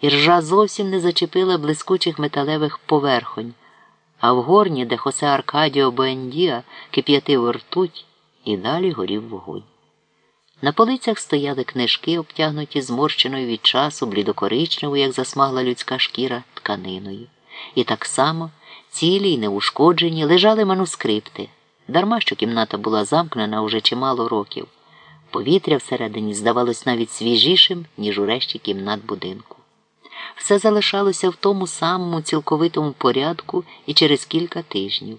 і ржа зовсім не зачепила блискучих металевих поверхонь, а в горні, де Хосе Аркадіо Буендіа кип'ятив ртуть, і далі горів вогонь. На полицях стояли книжки, обтягнуті зморщеною від часу, блідокоричневою, як засмагла людська шкіра, тканиною. І так само, цілі й неушкоджені, лежали манускрипти, дарма що кімната була замкнена уже чимало років. Повітря всередині здавалось навіть свіжішим, ніж у решті кімнат будинку. Все залишалося в тому самому цілковитому порядку і через кілька тижнів.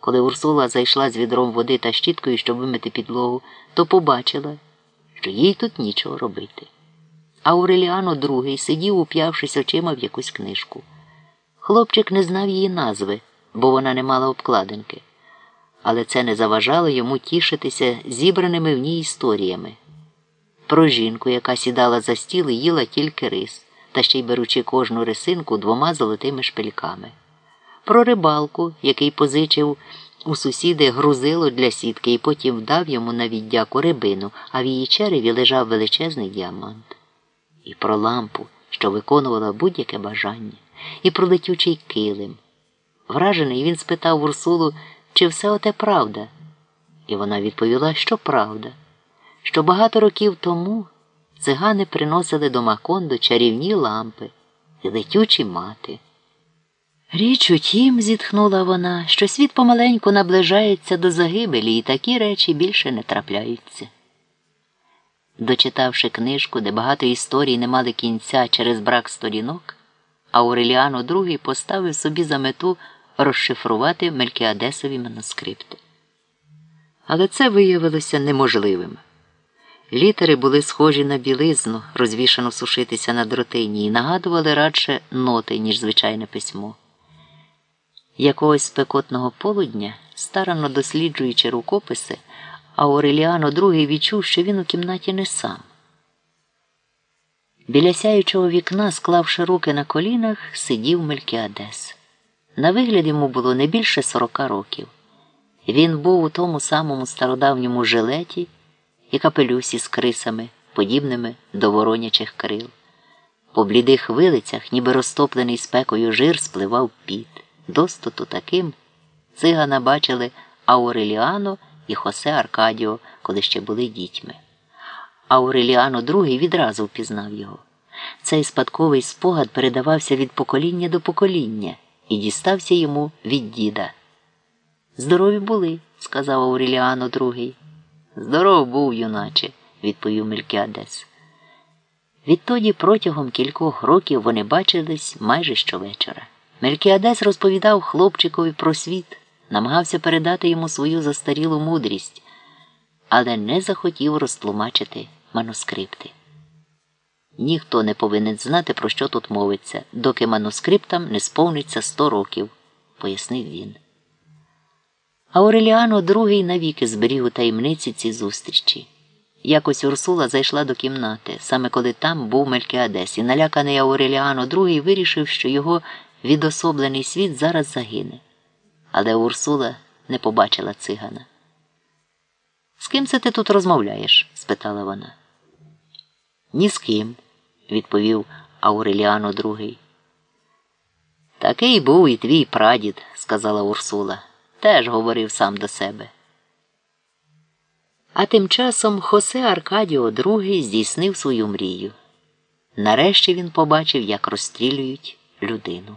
Коли Урсула зайшла з відром води та щіткою, щоб вимити підлогу, то побачила, що їй тут нічого робити. А Ауреліано другий сидів, уп'явшись очима в якусь книжку. Хлопчик не знав її назви, бо вона не мала обкладинки, але це не заважало йому тішитися зібраними в ній історіями. Про жінку, яка сідала за стіл і їла тільки рис, та ще й беручи кожну рисинку двома золотими шпильками. Про рибалку, який позичив у сусіди грузило для сітки і потім вдав йому на віддяку рибину, а в її череві лежав величезний діамант. І про лампу, що виконувала будь-яке бажання, і про летючий килим. Вражений, він спитав Урсулу, чи все оте правда. І вона відповіла, що правда, що багато років тому цигани приносили до Макондо чарівні лампи і летючі мати. Річ у тім, зітхнула вона, що світ помаленьку наближається до загибелі, і такі речі більше не трапляються. Дочитавши книжку, де багато історій не мали кінця через брак сторінок, Ауреліано II поставив собі за мету розшифрувати Мелькіадесові манускрипти. Але це виявилося неможливим. Літери були схожі на білизну, розвішану сушитися на дротині, і нагадували радше ноти, ніж звичайне письмо. Якогось спекотного полудня, старанно досліджуючи рукописи, Ауреліано II відчув, що він у кімнаті не сам. Біля сяючого вікна, склавши руки на колінах, сидів Мелькіадес. На вигляд йому було не більше сорока років. Він був у тому самому стародавньому жилеті і капелюсі з крисами, подібними до воронячих крил. По блідих вилицях, ніби розтоплений спекою жир, спливав піт. Достоту таким цигана бачили Ауреліано і Хосе Аркадіо, коли ще були дітьми. Ауреліано II відразу впізнав його. Цей спадковий спогад передавався від покоління до покоління і дістався йому від діда. Здорові були, сказав Ауреліано II. Здоров був, юначе, відповів Мелькіадес. Відтоді протягом кількох років вони бачились майже щовечора. Мелькіадес розповідав хлопчикові про світ, намагався передати йому свою застарілу мудрість, але не захотів розтлумачити манускрипти. Ніхто не повинен знати, про що тут мовиться, доки манускриптам не сповниться сто років, пояснив він. Ауреліано другий навіки зберіг у таємниці ці зустрічі. Якось Урсула зайшла до кімнати, саме коли там був Мелькіадес, і наляканий Ауреліано другий вирішив, що його відособлений світ зараз загине. Але Урсула не побачила цигана. З ким це ти тут розмовляєш? спитала вона. Ні з ким, відповів Ауреліано другий. Такий був і твій прадід, сказала Урсула. Теж говорив сам до себе. А тим часом Хосе Аркадіо II здійснив свою мрію. Нарешті він побачив, як розстрілюють людину.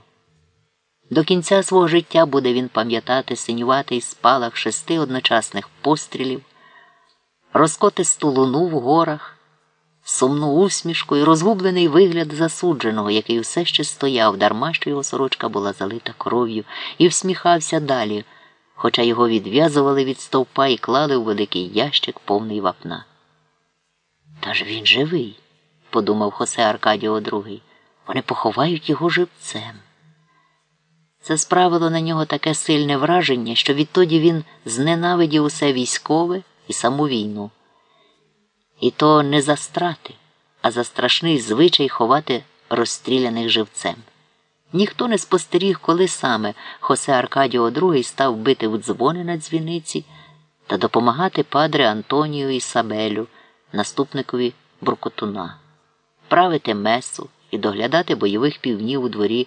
До кінця свого життя буде він пам'ятати синюватий спалах шести одночасних пострілів, розкотисту луну в горах, сумну усмішку і розгублений вигляд засудженого, який усе ще стояв, дарма що його сорочка була залита кров'ю, і всміхався далі, хоча його відв'язували від стовпа і клали у великий ящик повний вапна. Та ж він живий, подумав Хосе Аркадіо II. Вони поховають його живцем. Це справило на нього таке сильне враження, що відтоді він зненавидів усе військове і саму війну. І то не за страти, а за страшний звичай ховати розстріляних живцем. Ніхто не спостеріг, коли саме Хосе Аркадіо II став бити в дзвони на дзвіниці та допомагати падре Антонію Ісабелю, наступникові Буркотуна, правити месу і доглядати бойових півнів у дворі